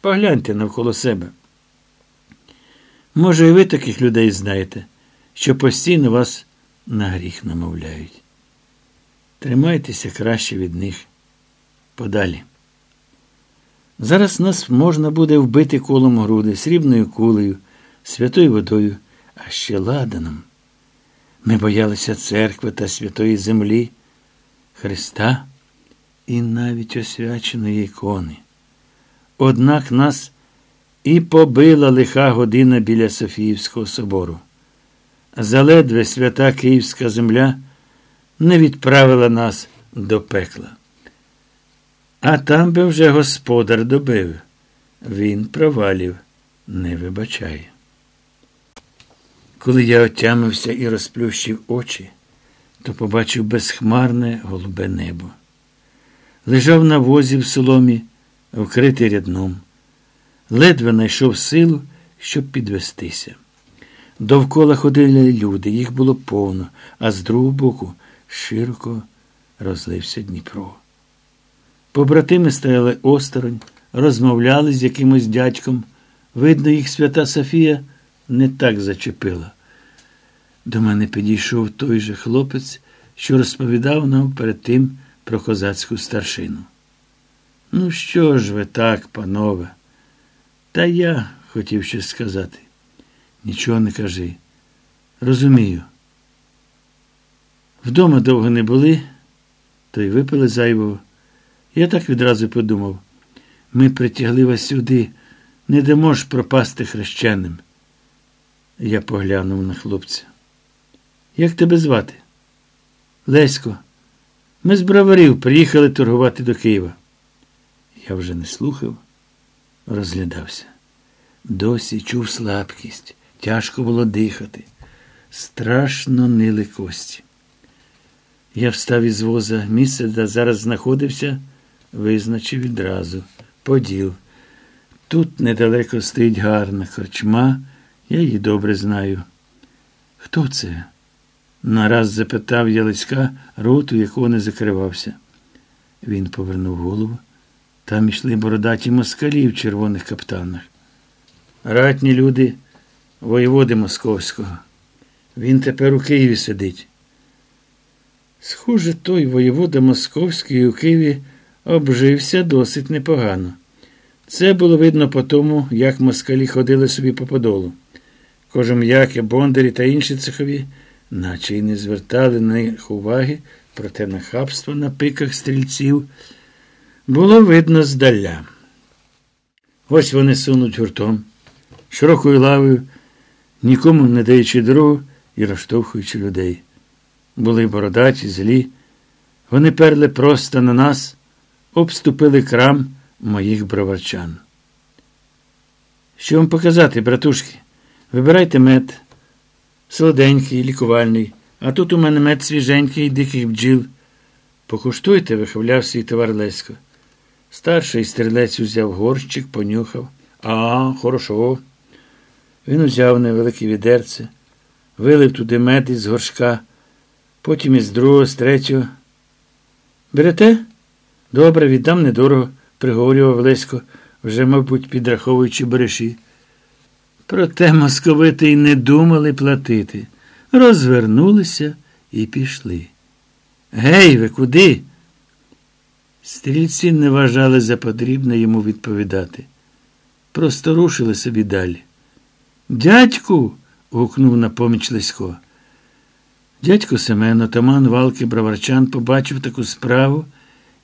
Погляньте навколо себе. Може, і ви таких людей знаєте, що постійно вас на гріх намовляють. Тримайтеся краще від них подалі. Зараз нас можна буде вбити колом груди, срібною кулею, святою водою, а ще ладаном. Ми боялися церкви та святої землі, Христа і навіть освяченої ікони. Однак нас і побила лиха година біля Софіївського собору. Заледве свята Київська земля не відправила нас до пекла. А там би вже господар добив. Він провалів не вибачає. Коли я отямився і розплющив очі, то побачив безхмарне голубе небо. Лежав на возі в соломі, вкритий рядном, ледве знайшов силу, щоб підвестися. Довкола ходили люди, їх було повно, а з другого боку широко розлився Дніпро. Побратими стояли осторонь, розмовляли з якимось дядьком. Видно, їх свята Софія не так зачепила. До мене підійшов той же хлопець, що розповідав нам перед тим про козацьку старшину. Ну, що ж ви так, панове? Та я хотів щось сказати. Нічого не кажи. Розумію. Вдома довго не були, то й випили зайвого. Я так відразу подумав. Ми притягли вас сюди, не дамо ж пропасти хрещеним. Я поглянув на хлопця. Як тебе звати? Лесько. Ми з браварів приїхали торгувати до Києва. Я вже не слухав, розглядався. Досі чув слабкість, тяжко було дихати. Страшно нили кості. Я встав із воза місце, де зараз знаходився, визначив відразу. Поділ. Тут недалеко стоїть гарна корчма, я її добре знаю. Хто це? Нараз запитав Ялицька роту, якого не закривався. Він повернув голову. Там йшли бородаті москалі в червоних каптанах. Ратні люди воєводи Московського. Він тепер у Києві сидить. Схоже, той воєвода Московський у Києві обжився досить непогано. Це було видно по тому, як москалі ходили собі по подолу. Кожум'яки, бондарі та інші цехові, наче й не звертали на них уваги, проте нахабство на пиках стрільців було видно здаля. Ось вони сунуть гуртом, широкою лавою, нікому не даючи дорогу і розштовхуючи людей. Були бородаті, злі. Вони перли просто на нас, обступили крам моїх броварчан. Що вам показати, братушки? Вибирайте мед, солоденький, лікувальний, а тут у мене мед свіженький, диких бджіл. Покуштуйте, виховляв свій товар Лесько. Старший стрілець узяв горщик, понюхав. А, хорошо. Він узяв невелике відерце, вилив туди мед із горшка, потім із другого, з третього. Берете? Добре, віддам недорого, приговорював Лесько, вже, мабуть, підраховуючи береші. Проте московити й не думали платити. Розвернулися і пішли. Гей, ви куди? Стрільці не вважали за потрібне йому відповідати. Просто рушили собі далі. Дядьку. гукнув на поміч Лесько. Дядько Семен, отаман валки браварчан, побачив таку справу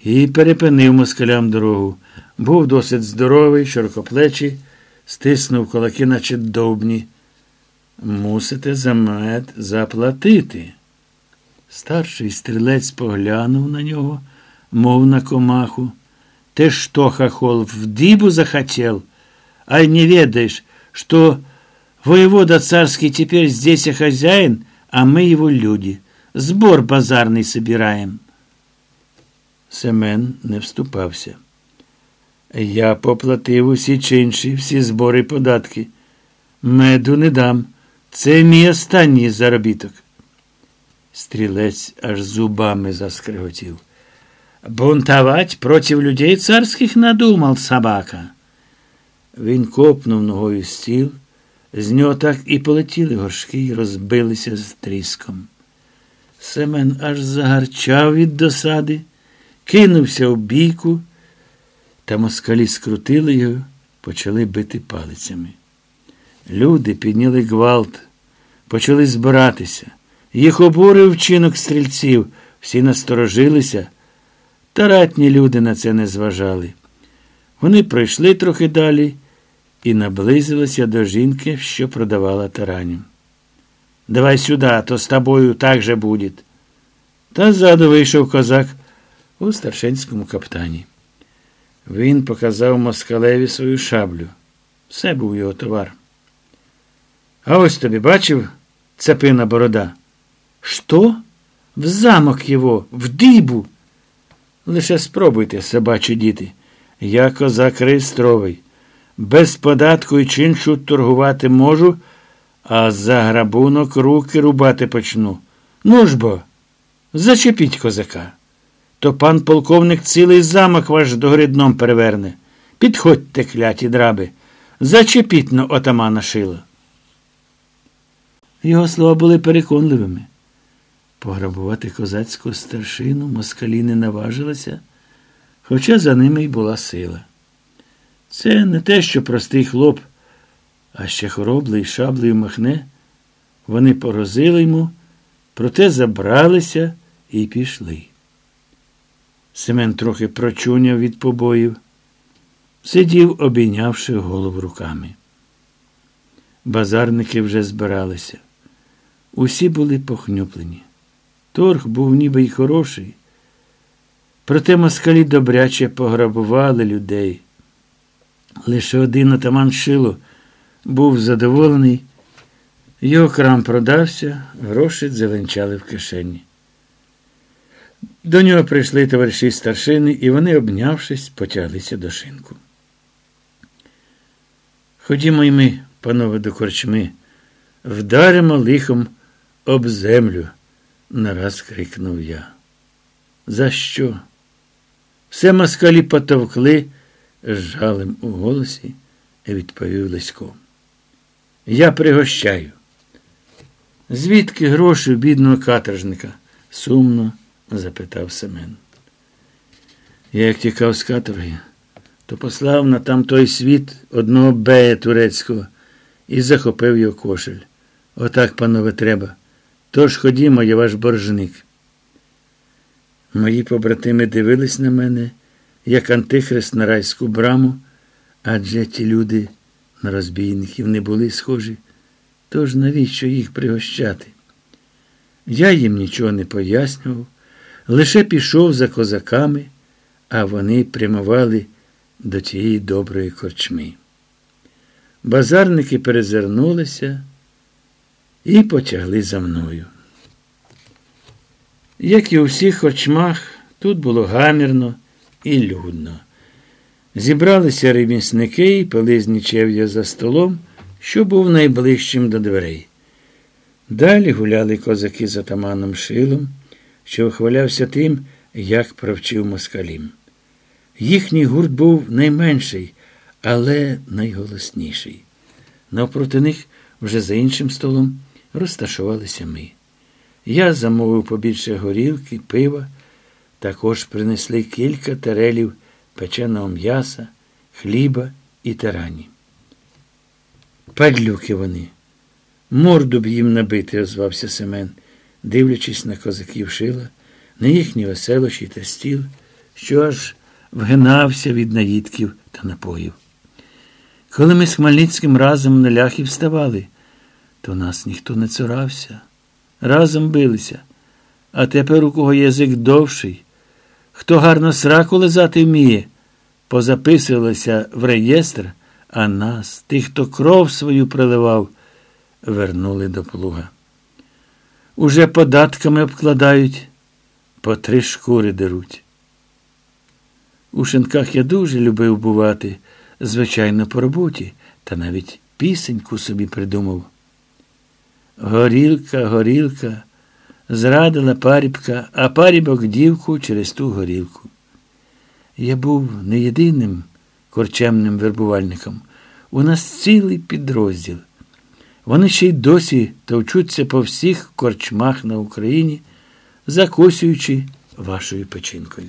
і перепинив москалям дорогу. Був досить здоровий, широкоплечий, стиснув кулаки, наче довбні. Мусите за мед заплатити. Старший стрілець поглянув на нього, мов на комаху. Ты что, хохол, в дибу захотел? Ай, не ведаешь, что воевода царский теперь здесь и хозяин, а мы его люди. Сбор базарный собираем. Семен не вступався. Я поплатив усі чинші, всі збори й податки. Меду не дам. Це мій останній заробіток. Стрілець аж зубами Він копнув ногою стіл, з нього так і полетіли горшки і розбилися з тріском. Семен аж загарчав від досади, кинувся в бійку, та москалі скрутили його, почали бити палицями. Люди підняли гвалт, почали збиратися. Їх обурив вчинок стрільців, всі насторожилися, та ратні люди на це не зважали. Вони пройшли трохи далі і наблизилися до жінки, що продавала тараню. Давай сюди, то з тобою так же буде. Та ззаду вийшов козак у старшинському каптані. Він показав москалеві свою шаблю. Все був його товар. А ось тобі бачив цепина борода? Що? В замок його, в дибу. Лише спробуйте, собачі діти. Я козак реєстровий. Без податку і чиншу торгувати можу, а за грабунок руки рубати почну. Ну ж бо, зачепіть козака. То пан полковник цілий замок ваш догридном переверне. Підходьте, кляті драби, зачепіть на отамана шила. Його слова були переконливими. Пограбувати козацьку старшину москалі не наважилися, хоча за ними й була сила. Це не те, що простий хлоп, а ще хороблий шаблею махне. Вони порозили йому, проте забралися і пішли. Семен трохи прочуняв від побоїв, сидів, обійнявши голову руками. Базарники вже збиралися. Усі були похнюплені. Торг був ніби й хороший. Проте москалі добряче пограбували людей. Лише один отаман Шило був задоволений, його крам продався, гроші зеленчали в кишені. До нього прийшли товариші старшини, і вони, обнявшись, потяглися до шинку. Ходімо й ми, панове до корчми, вдаримо лихом об землю, нараз крикнув я. За що? Все москалі потовкли з жалем у голосі, відповів Лисько. Я пригощаю. Звідки гроші бідного каторжника? сумно запитав Семен. Я як тікав з каторги, то послав на там той світ одного бея турецького і захопив його кошель. Отак, панове, треба. Тож ходімо, я ваш боржник. Мої побратими дивились на мене, як антихрист на райську браму, адже ті люди на розбійників не були схожі. Тож навіщо їх пригощати? Я їм нічого не пояснював, лише пішов за козаками, а вони прямували до тієї доброї корчми. Базарники перезирнулися і потягли за мною. Як і у всіх корчмах, тут було гамірно і людно. Зібралися ремісники і пили з нічев'я за столом, що був найближчим до дверей. Далі гуляли козаки з атаманом Шилом, що вихвалявся тим, як провчив москалім. Їхній гурт був найменший, але найголосніший. Навпроти них, вже за іншим столом, розташувалися ми. Я замовив побільше горілки, пива, також принесли кілька тарелів печеного м'яса, хліба і тарані. Падлюки вони. Морду б їм набити, озвався Семен, дивлячись на козаків шила, на їхні веселощі та стіл, що аж вгинався від наїдків та напоїв. Коли ми з Хмельницьким разом на ляхи вставали, то нас ніхто не цурався, разом билися, а тепер у кого язик довший, хто гарно сраку лизати вміє, позаписувалися в реєстр, а нас, тих, хто кров свою приливав, вернули до плуга. Уже податками обкладають, по три шкури деруть. У шинках я дуже любив бувати, звичайно, по роботі, та навіть пісеньку собі придумав. Горілка, горілка, зрадила парібка, а парібок дівку через ту горілку. Я був не єдиним корчемним вербувальником. у нас цілий підрозділ. Вони ще й досі товчуться по всіх корчмах на Україні, закусюючи вашою печінкою.